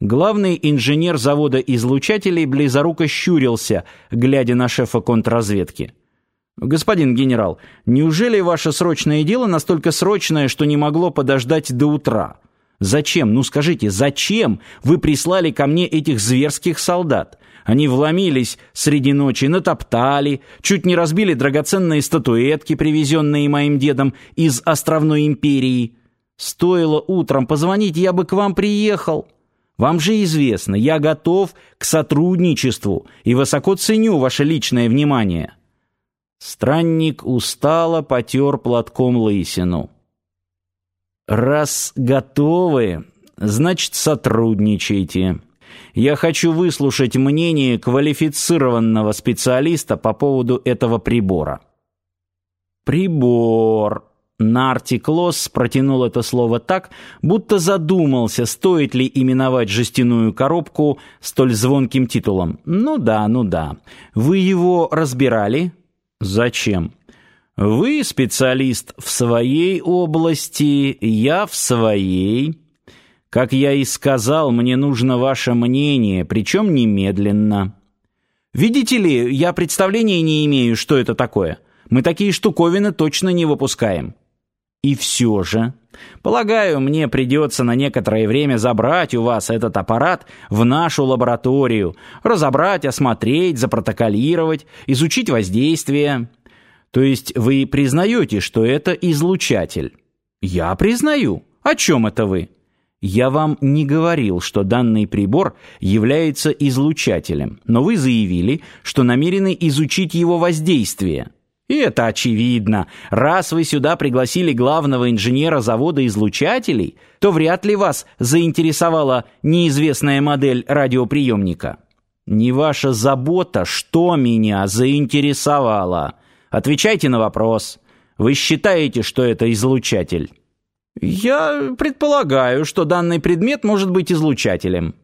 Главный инженер завода излучателей близоруко щурился, глядя на шефа контрразведки. «Господин генерал, неужели ваше срочное дело настолько срочное, что не могло подождать до утра? Зачем, ну скажите, зачем вы прислали ко мне этих зверских солдат? Они вломились среди ночи, натоптали, чуть не разбили драгоценные статуэтки, привезенные моим дедом из островной империи. Стоило утром позвонить, я бы к вам приехал». Вам же известно, я готов к сотрудничеству и высоко ценю ваше личное внимание. Странник устало потер платком лысину. «Раз готовы, значит, сотрудничайте. Я хочу выслушать мнение квалифицированного специалиста по поводу этого прибора». «Прибор», Нарти Клосс протянул это слово так, будто задумался, стоит ли именовать жестяную коробку столь звонким титулом. «Ну да, ну да. Вы его разбирали?» «Зачем?» «Вы специалист в своей области, я в своей. Как я и сказал, мне нужно ваше мнение, причем немедленно». «Видите ли, я представления не имею, что это такое. Мы такие штуковины точно не выпускаем». И все же, полагаю, мне придется на некоторое время забрать у вас этот аппарат в нашу лабораторию, разобрать, осмотреть, запротоколировать, изучить воздействие. То есть вы признаете, что это излучатель? Я признаю. О чем это вы? Я вам не говорил, что данный прибор является излучателем, но вы заявили, что намерены изучить его воздействие. И это очевидно. Раз вы сюда пригласили главного инженера завода излучателей, то вряд ли вас заинтересовала неизвестная модель радиоприемника. Не ваша забота, что меня заинтересовало. Отвечайте на вопрос. Вы считаете, что это излучатель? Я предполагаю, что данный предмет может быть излучателем.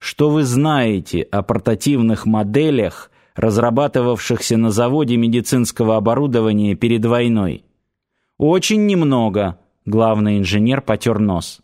Что вы знаете о портативных моделях разрабатывавшихся на заводе медицинского оборудования перед войной. Очень немного, главный инженер потер нос.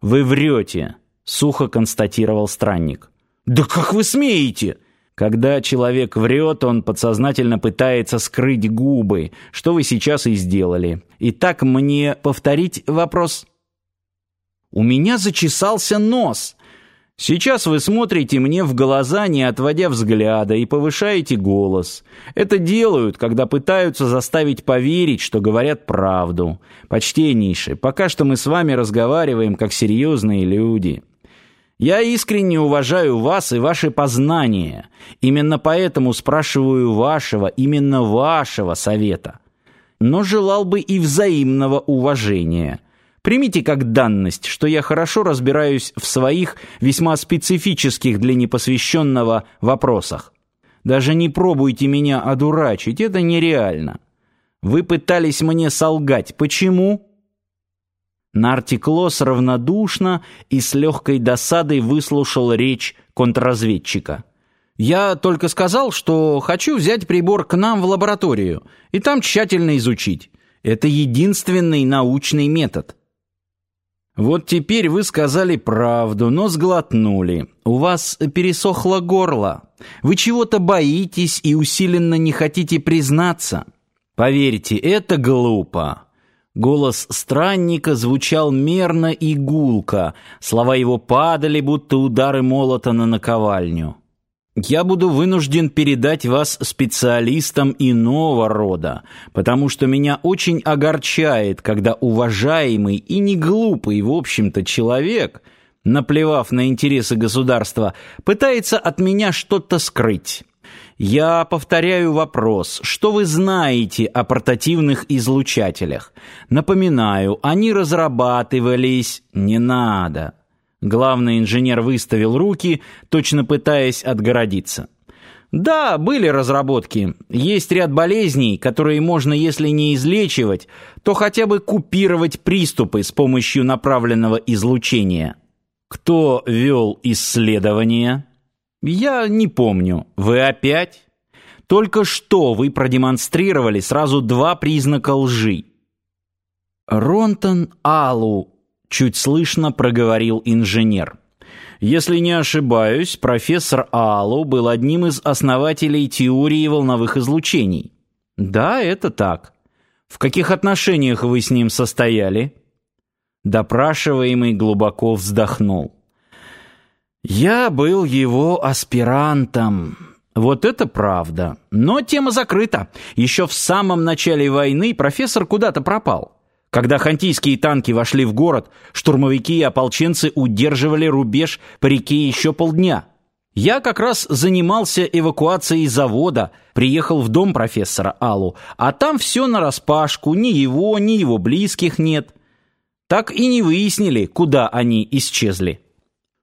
Вы врете, сухо констатировал странник. Да как вы смеете? Когда человек врет, он подсознательно пытается скрыть губы, что вы сейчас и сделали. Итак, мне повторить вопрос? У меня зачесался нос. Сейчас вы смотрите мне в глаза, не отводя взгляда, и повышаете голос. Это делают, когда пытаются заставить поверить, что говорят правду. Почтеннейший, пока что мы с вами разговариваем как серьезные люди. Я искренне уважаю вас и ваши познания. Именно поэтому спрашиваю вашего, именно вашего совета. Но желал бы и взаимного уважения – Примите как данность, что я хорошо разбираюсь в своих весьма специфических для непосвященного вопросах. Даже не пробуйте меня одурачить, это нереально. Вы пытались мне солгать. Почему? Нартиклос равнодушно и с легкой досадой выслушал речь контрразведчика. «Я только сказал, что хочу взять прибор к нам в лабораторию и там тщательно изучить. Это единственный научный метод». Вот теперь вы сказали правду, но сглотнули. У вас пересохло горло. Вы чего-то боитесь и усиленно не хотите признаться. Поверьте, это глупо. Голос странника звучал мерно и гулко. Слова его падали, будто удары молота на наковальню. Я буду вынужден передать вас специалистам иного рода, потому что меня очень огорчает, когда уважаемый и не глупый, в общем-то, человек, наплевав на интересы государства, пытается от меня что-то скрыть. Я повторяю вопрос, что вы знаете о портативных излучателях? Напоминаю, они разрабатывались... Не надо. Главный инженер выставил руки, точно пытаясь отгородиться. Да, были разработки. Есть ряд болезней, которые можно, если не излечивать, то хотя бы купировать приступы с помощью направленного излучения. Кто вел исследования? Я не помню. Вы опять? Только что вы продемонстрировали сразу два признака лжи. Ронтон Алу чуть слышно проговорил инженер. Если не ошибаюсь, профессор Аллу был одним из основателей теории волновых излучений. Да, это так. В каких отношениях вы с ним состояли? Допрашиваемый глубоко вздохнул. Я был его аспирантом. Вот это правда. Но тема закрыта. Еще в самом начале войны профессор куда-то пропал. Когда хантийские танки вошли в город, штурмовики и ополченцы удерживали рубеж по реке еще полдня. Я как раз занимался эвакуацией завода, приехал в дом профессора Аллу, а там все нараспашку, ни его, ни его близких нет. Так и не выяснили, куда они исчезли.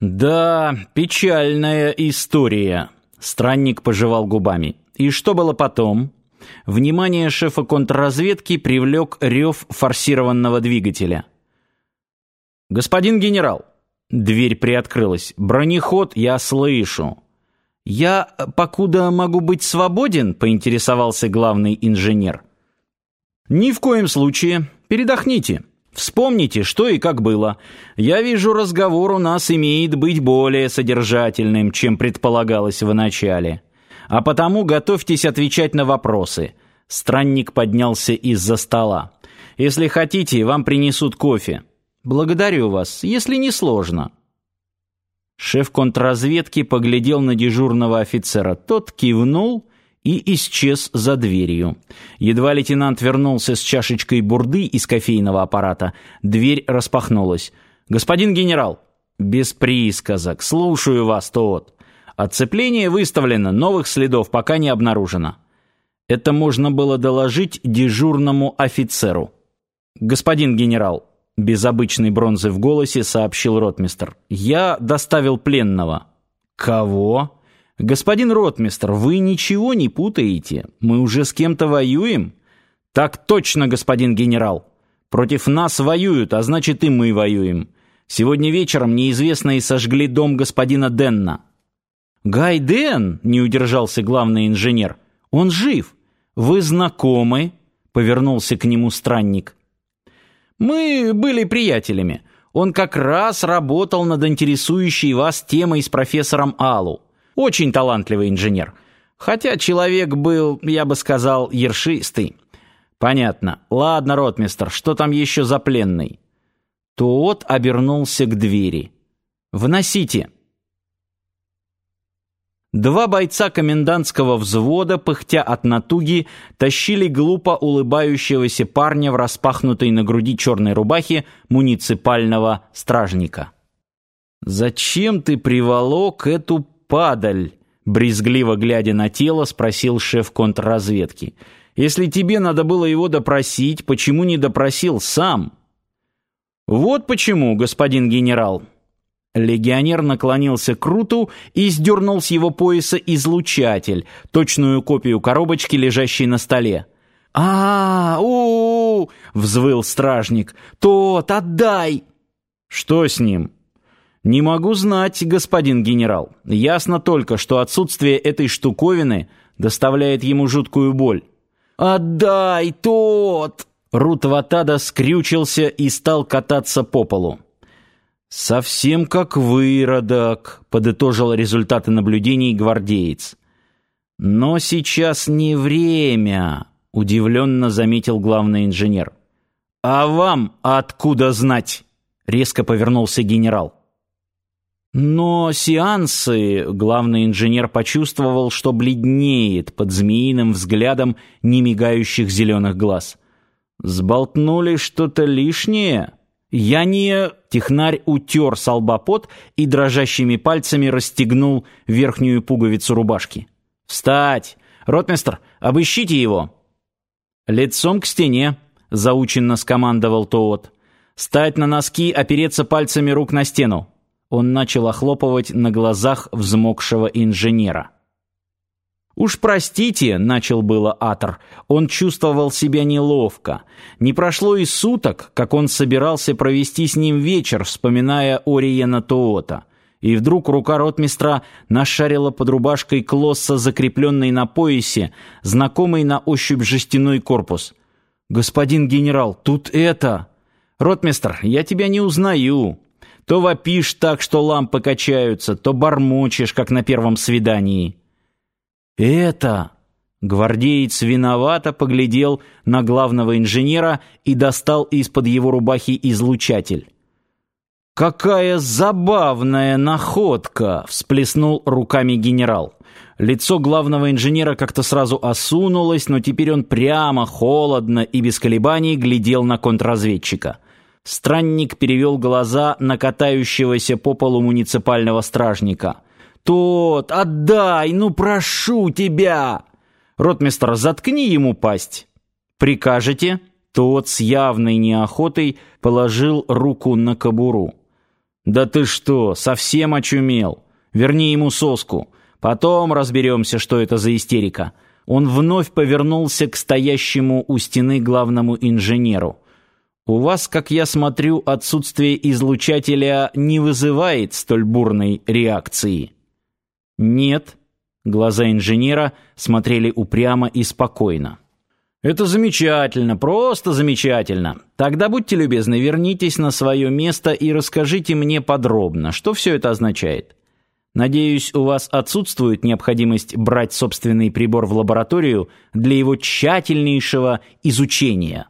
«Да, печальная история», — странник пожевал губами. «И что было потом?» Внимание шефа контрразведки привлек рев форсированного двигателя. «Господин генерал!» Дверь приоткрылась. «Бронеход я слышу». «Я, покуда могу быть свободен?» — поинтересовался главный инженер. «Ни в коем случае. Передохните. Вспомните, что и как было. Я вижу, разговор у нас имеет быть более содержательным, чем предполагалось в начале» а потому готовьтесь отвечать на вопросы». Странник поднялся из-за стола. «Если хотите, вам принесут кофе». «Благодарю вас, если не сложно». Шеф контрразведки поглядел на дежурного офицера. Тот кивнул и исчез за дверью. Едва лейтенант вернулся с чашечкой бурды из кофейного аппарата, дверь распахнулась. «Господин генерал!» «Без присказок. Слушаю вас, тот». Отцепление выставлено, новых следов пока не обнаружено. Это можно было доложить дежурному офицеру. «Господин генерал», — без обычной бронзы в голосе сообщил ротмистр, — «я доставил пленного». «Кого?» «Господин ротмистр, вы ничего не путаете. Мы уже с кем-то воюем?» «Так точно, господин генерал. Против нас воюют, а значит и мы воюем. Сегодня вечером неизвестные сожгли дом господина Денна». «Гайден!» — не удержался главный инженер. «Он жив! Вы знакомы?» — повернулся к нему странник. «Мы были приятелями. Он как раз работал над интересующей вас темой с профессором Аллу. Очень талантливый инженер. Хотя человек был, я бы сказал, ершистый. Понятно. Ладно, ротмистер, что там еще за пленный?» Тот обернулся к двери. «Вносите». Два бойца комендантского взвода, пыхтя от натуги, тащили глупо улыбающегося парня в распахнутой на груди черной рубахе муниципального стражника. «Зачем ты приволок эту падаль?» Брезгливо глядя на тело, спросил шеф контрразведки. «Если тебе надо было его допросить, почему не допросил сам?» «Вот почему, господин генерал», Легионер наклонился к Руту и сдернул с его пояса излучатель, точную копию коробочки, лежащей на столе. а у, -у, -у, взвыл стражник. «Тот, отдай!» «Что с ним?» «Не могу знать, господин генерал. Ясно только, что отсутствие этой штуковины доставляет ему жуткую боль». «Отдай, тот!» Рут Ватада скрючился и стал кататься по полу. «Совсем как выродок», — подытожил результаты наблюдений гвардеец. «Но сейчас не время», — удивленно заметил главный инженер. «А вам откуда знать?» — резко повернулся генерал. Но сеансы, главный инженер почувствовал, что бледнеет под змеиным взглядом немигающих зеленых глаз. «Сболтнули что-то лишнее?» Я не... Технарь утер салбопот и дрожащими пальцами расстегнул верхнюю пуговицу рубашки. «Встать! Ротмистр, обыщите его!» «Лицом к стене!» — заученно скомандовал Тоот. «Стать на носки, опереться пальцами рук на стену!» Он начал охлопывать на глазах взмокшего инженера. «Уж простите», — начал было Атор, — он чувствовал себя неловко. Не прошло и суток, как он собирался провести с ним вечер, вспоминая Ориена Тоота. И вдруг рука ротмистра нашарила под рубашкой Клосса, закрепленный на поясе, знакомый на ощупь жестяной корпус. «Господин генерал, тут это...» «Ротмистр, я тебя не узнаю. То вопишь так, что лампы качаются, то бормочешь, как на первом свидании. Это... Гвардеец виновато поглядел на главного инженера и достал из-под его рубахи излучатель. «Какая забавная находка!» — всплеснул руками генерал. Лицо главного инженера как-то сразу осунулось, но теперь он прямо, холодно и без колебаний глядел на контрразведчика. Странник перевел глаза на катающегося по полу муниципального стражника. «Тот, отдай, ну прошу тебя!» «Ротмистр, заткни ему пасть!» «Прикажете?» Тот с явной неохотой положил руку на кобуру. «Да ты что, совсем очумел? Верни ему соску. Потом разберемся, что это за истерика». Он вновь повернулся к стоящему у стены главному инженеру. «У вас, как я смотрю, отсутствие излучателя не вызывает столь бурной реакции». «Нет». Глаза инженера смотрели упрямо и спокойно. «Это замечательно, просто замечательно. Тогда будьте любезны, вернитесь на свое место и расскажите мне подробно, что все это означает. Надеюсь, у вас отсутствует необходимость брать собственный прибор в лабораторию для его тщательнейшего изучения».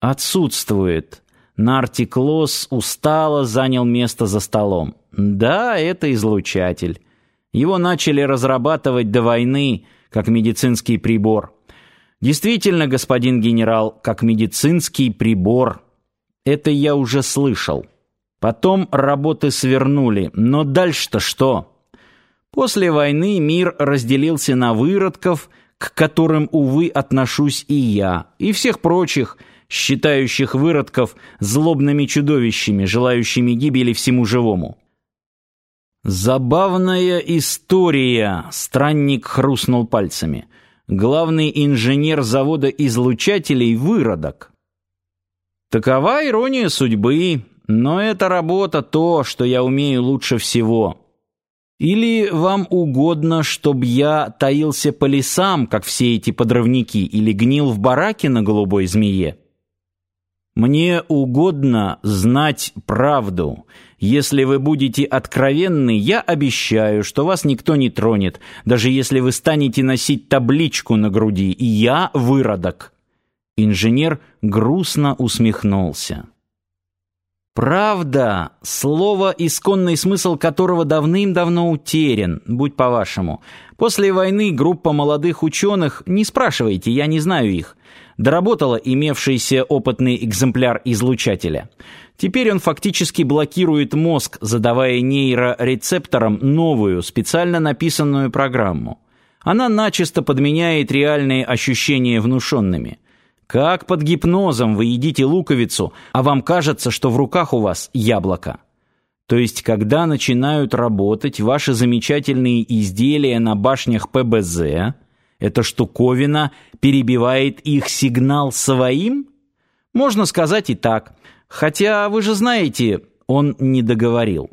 «Отсутствует». Нарти Клосс устало занял место за столом. «Да, это излучатель. Его начали разрабатывать до войны, как медицинский прибор». Действительно, господин генерал, как медицинский прибор. Это я уже слышал. Потом работы свернули, но дальше-то что? После войны мир разделился на выродков, к которым, увы, отношусь и я, и всех прочих, считающих выродков злобными чудовищами, желающими гибели всему живому. Забавная история, странник хрустнул пальцами главный инженер завода излучателей выродок. Такова ирония судьбы, но эта работа то, что я умею лучше всего. Или вам угодно, чтобы я таился по лесам, как все эти подрывники, или гнил в бараке на голубой змее? Мне угодно знать правду. Если вы будете откровенны, я обещаю, что вас никто не тронет, даже если вы станете носить табличку на груди «Я выродок». Инженер грустно усмехнулся. Правда, слово, исконный смысл которого давным-давно утерян, будь по-вашему. После войны группа молодых ученых, не спрашивайте, я не знаю их, доработала имевшийся опытный экземпляр излучателя. Теперь он фактически блокирует мозг, задавая нейрорецепторам новую, специально написанную программу. Она начисто подменяет реальные ощущения внушенными – как под гипнозом вы едите луковицу, а вам кажется, что в руках у вас яблоко. То есть, когда начинают работать ваши замечательные изделия на башнях ПБЗ, эта штуковина перебивает их сигнал своим? Можно сказать и так. Хотя вы же знаете, он не договорил.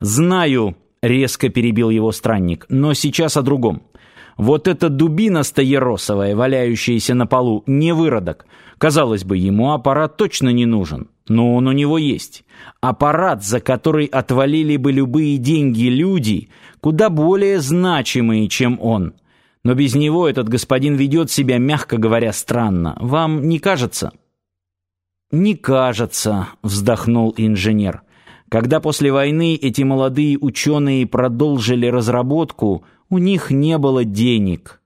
Знаю, резко перебил его странник, но сейчас о другом. Вот эта дубина стоеросовая, валяющаяся на полу, не выродок. Казалось бы, ему аппарат точно не нужен, но он у него есть. Аппарат, за который отвалили бы любые деньги люди, куда более значимые, чем он. Но без него этот господин ведет себя, мягко говоря, странно. Вам не кажется? Не кажется, вздохнул инженер. Когда после войны эти молодые ученые продолжили разработку, у них не было денег.